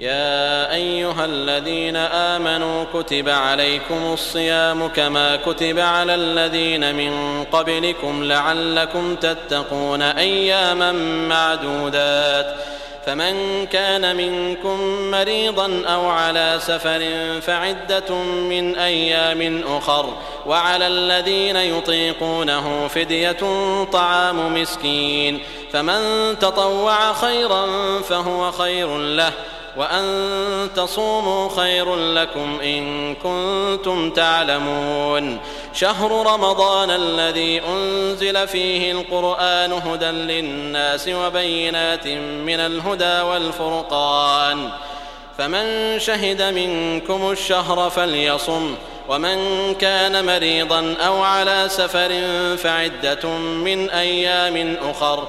يا أيها الذين آمنوا كتب عليكم الصيام كما كتب على الذين من قبلكم لعلكم تتقون أياما معدودات. فمن كان منكم مريضا أو على سفر فعدة من أيام أخر وعلى الذين يطيقونه فدية طعام مسكين. فمن تطوع خيرا فهو خير له. وأن تصوموا خير لكم إن كنتم تعلمون. شهر رمضان الذي أنزل فيه القرآن هدى للناس وبينات من الهدى والفرقان. فمن شهد منكم الشهر فليصم ومن كان مريضا أو على سفر فعدة من أيام أخر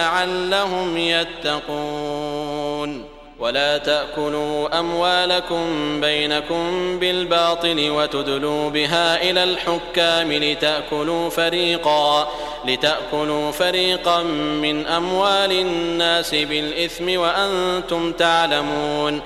لعلهم يتقون. ولا تأكلوا أموالكم بينكم بالباطل وتدلوا بها إلى الحكام لتأكلوا فريقا لتأكلوا فريقا من أموال الناس بالإثم وأنتم تعلمون.